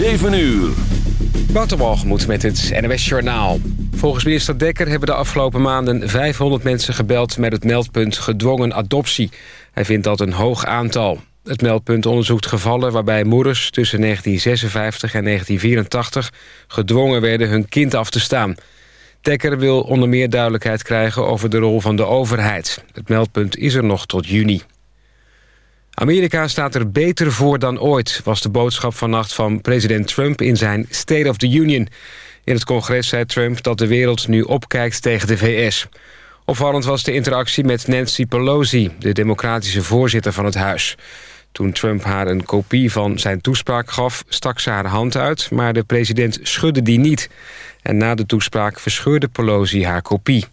7 uur. Waterwalgemoed met het NWS Journaal. Volgens minister Dekker hebben de afgelopen maanden 500 mensen gebeld... met het meldpunt gedwongen adoptie. Hij vindt dat een hoog aantal. Het meldpunt onderzoekt gevallen waarbij moeders tussen 1956 en 1984... gedwongen werden hun kind af te staan. Dekker wil onder meer duidelijkheid krijgen over de rol van de overheid. Het meldpunt is er nog tot juni. Amerika staat er beter voor dan ooit... was de boodschap vannacht van president Trump in zijn State of the Union. In het congres zei Trump dat de wereld nu opkijkt tegen de VS. Opvallend was de interactie met Nancy Pelosi... de democratische voorzitter van het huis. Toen Trump haar een kopie van zijn toespraak gaf... stak ze haar hand uit, maar de president schudde die niet. En na de toespraak verscheurde Pelosi haar kopie.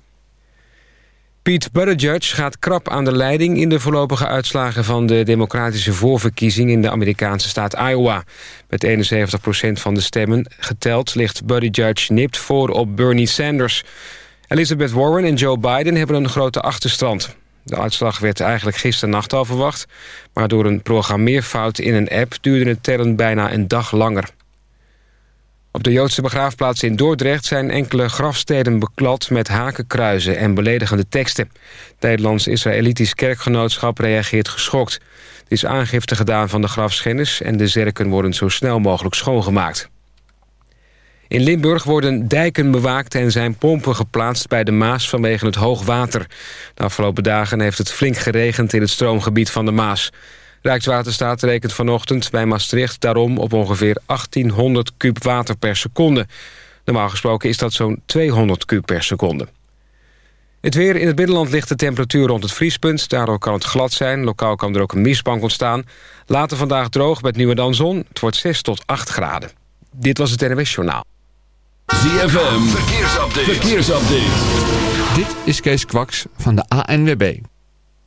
Pete Buttigieg gaat krap aan de leiding in de voorlopige uitslagen van de democratische voorverkiezing in de Amerikaanse staat Iowa. Met 71% van de stemmen geteld ligt Buttigieg nipt voor op Bernie Sanders. Elizabeth Warren en Joe Biden hebben een grote achterstand. De uitslag werd eigenlijk gisternacht al verwacht... maar door een programmeerfout in een app duurde het tellen bijna een dag langer. Op de Joodse begraafplaats in Dordrecht zijn enkele grafsteden beklad met hakenkruizen en beledigende teksten. Het Nederlands-Israëlitisch kerkgenootschap reageert geschokt. Er is aangifte gedaan van de grafschennis en de zerken worden zo snel mogelijk schoongemaakt. In Limburg worden dijken bewaakt en zijn pompen geplaatst bij de Maas vanwege het hoogwater. De afgelopen dagen heeft het flink geregend in het stroomgebied van de Maas. Rijkswaterstaat rekent vanochtend bij Maastricht daarom op ongeveer 1800 kub water per seconde. Normaal gesproken is dat zo'n 200 kub per seconde. Het weer in het binnenland ligt de temperatuur rond het vriespunt. Daardoor kan het glad zijn. Lokaal kan er ook een mistbank ontstaan. Later vandaag droog met nu en dan zon. Het wordt 6 tot 8 graden. Dit was het NWS Journaal. ZFM, verkeersupdate. verkeersupdate. Dit is Kees Kwaks van de ANWB.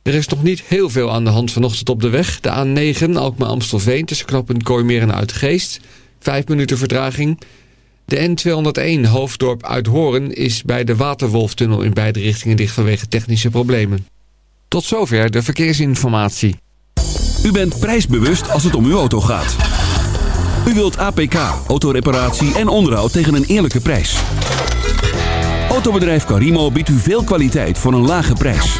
Er is nog niet heel veel aan de hand vanochtend op de weg. De A9 Alkmaar-Amstelveen tussen knoppen Kooimeer en Uitgeest. Vijf minuten vertraging. De N201 Hoofddorp Uithoren is bij de Waterwolftunnel in beide richtingen dicht vanwege technische problemen. Tot zover de verkeersinformatie. U bent prijsbewust als het om uw auto gaat. U wilt APK, autoreparatie en onderhoud tegen een eerlijke prijs. Autobedrijf Carimo biedt u veel kwaliteit voor een lage prijs.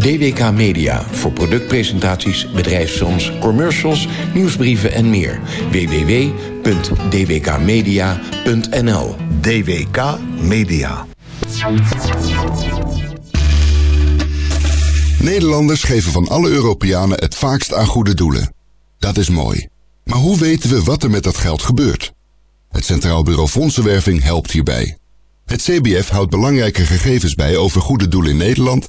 DWK Media voor productpresentaties, bedrijfsfilms, commercials, nieuwsbrieven en meer. www.dwkmedia.nl DWK Media. Nederlanders geven van alle Europeanen het vaakst aan goede doelen. Dat is mooi. Maar hoe weten we wat er met dat geld gebeurt? Het Centraal Bureau Fondsenwerving helpt hierbij. Het CBF houdt belangrijke gegevens bij over goede doelen in Nederland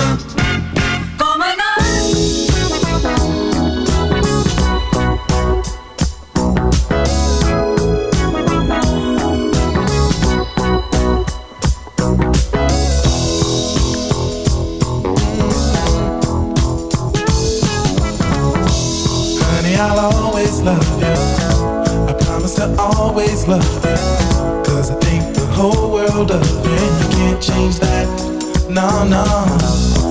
I'll always love you. I promise to always love you. Cause I think the whole world of you, and You can't change that. No, no.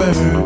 remember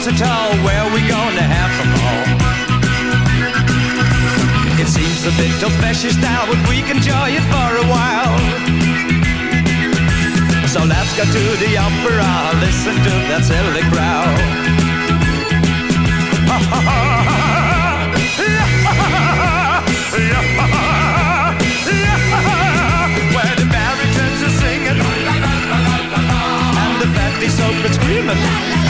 six at all. Well, we gonna have some all. It seems a bit old fashioned now, but we can enjoy it for a while. So let's go to the opera, listen to that silly growl. Ha the baritones are singing And the fatties open screaming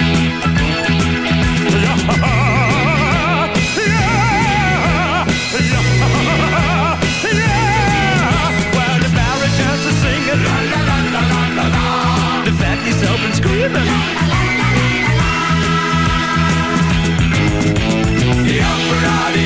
Screaming. The opera,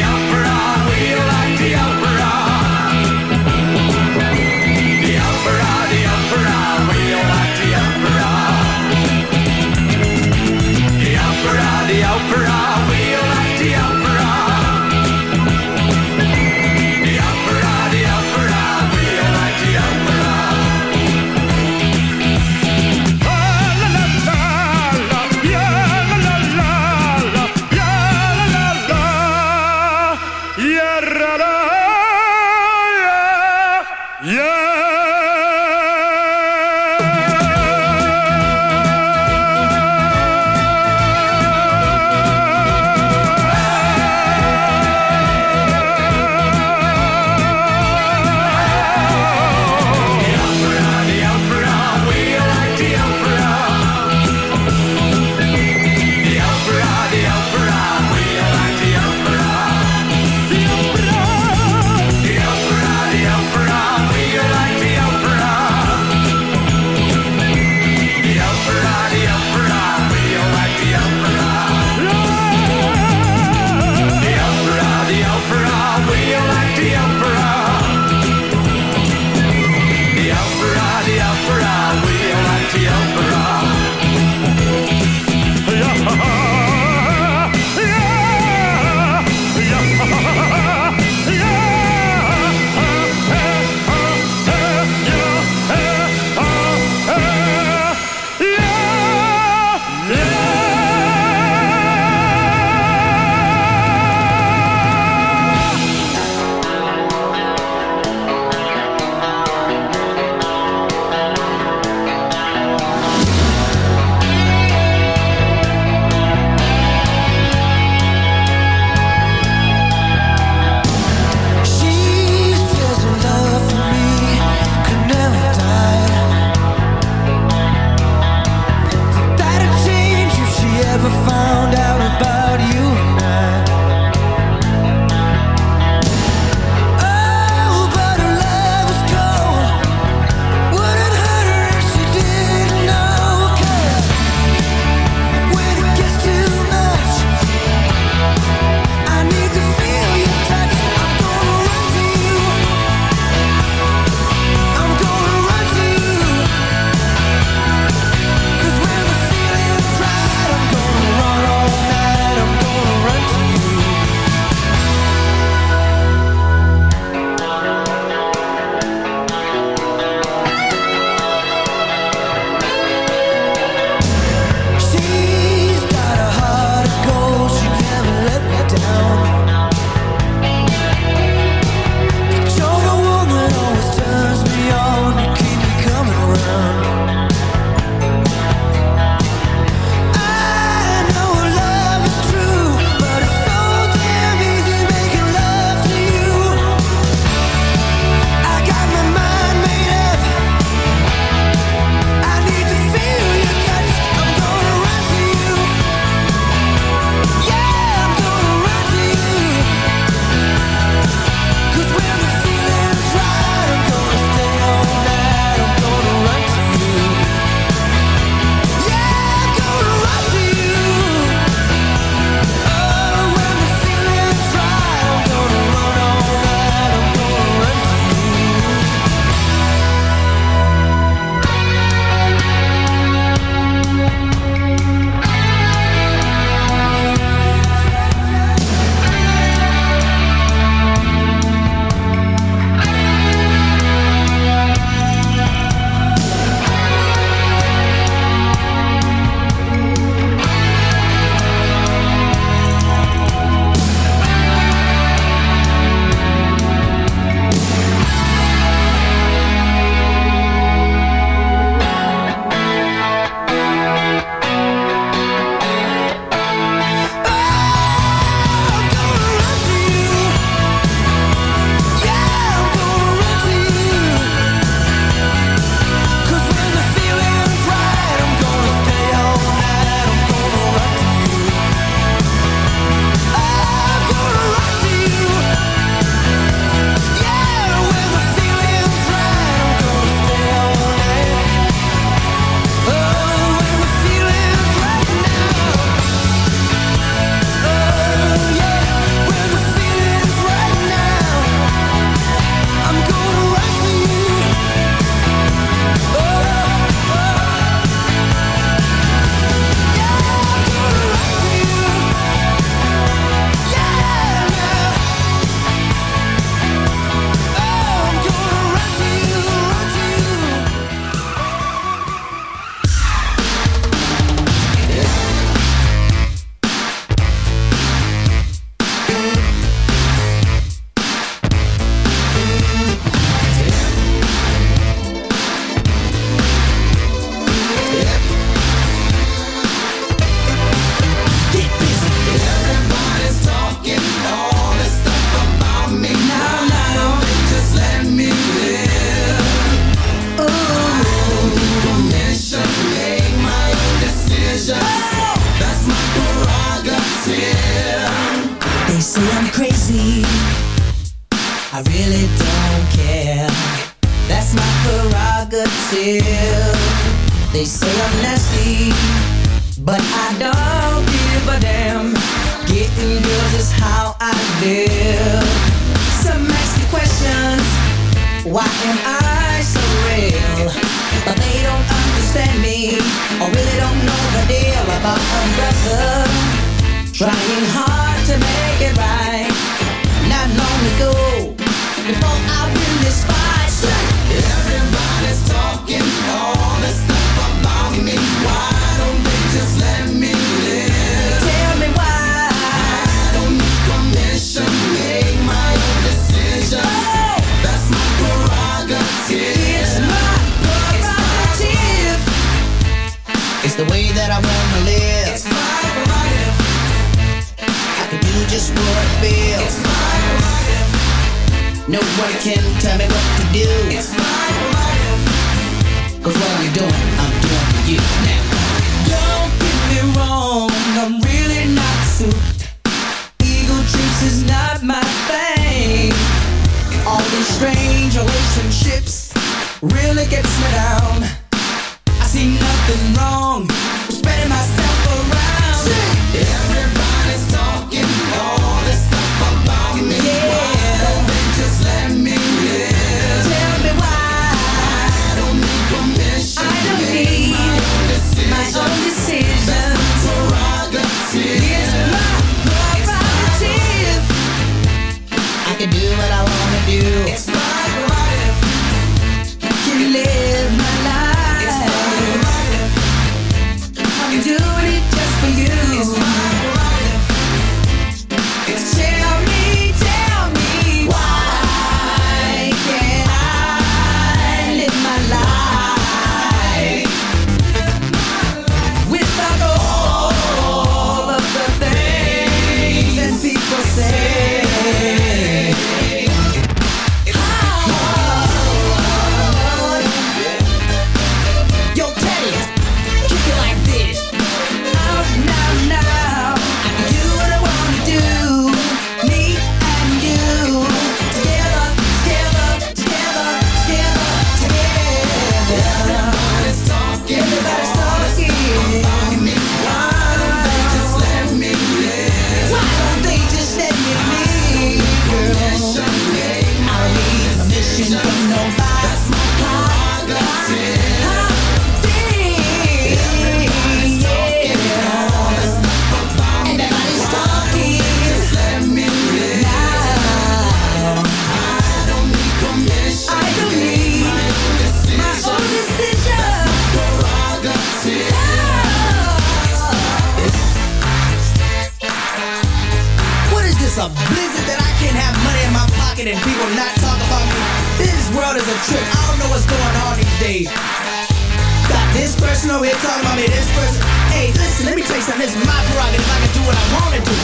person over here talking about me, this person. Hey, listen, let me tell you something. This is my prerogative. I can do what I want to do.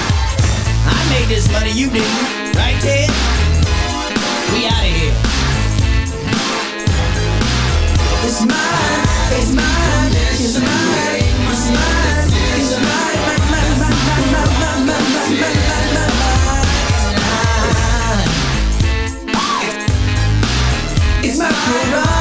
I made this money, you didn't. Right, Ted? We out of here. It's mine, it's mine, it's mine, it's mine, it's mine, mine, mine, mine, mine, mine, mine, mine, mine, mine, mine. It's my prerogative.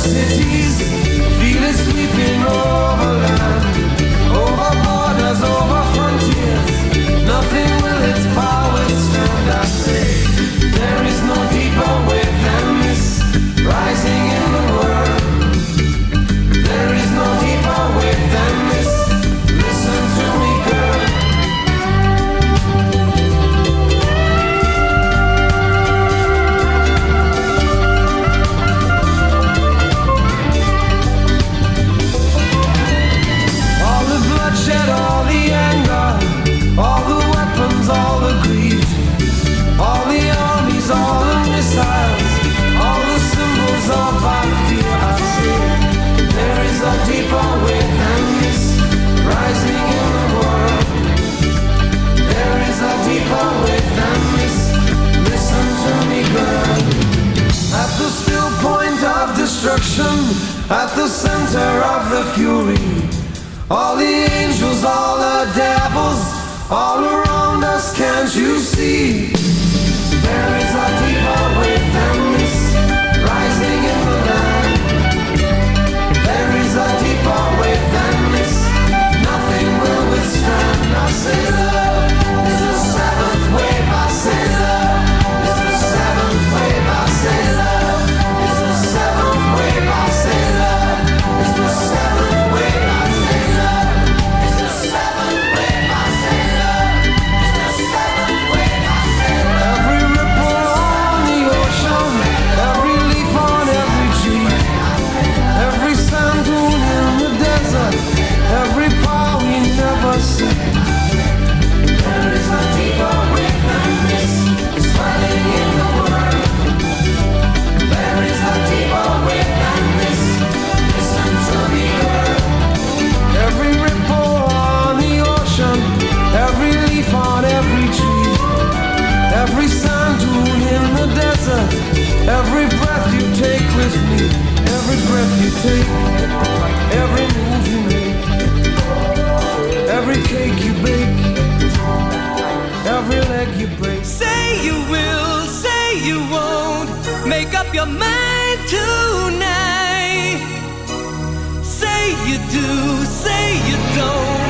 cities, feel it sweeping over. Mercury. All the angels, all the devils, all around us, can't you see? take, every move you make, every cake you bake, every leg you break. Say you will, say you won't, make up your mind tonight. Say you do, say you don't.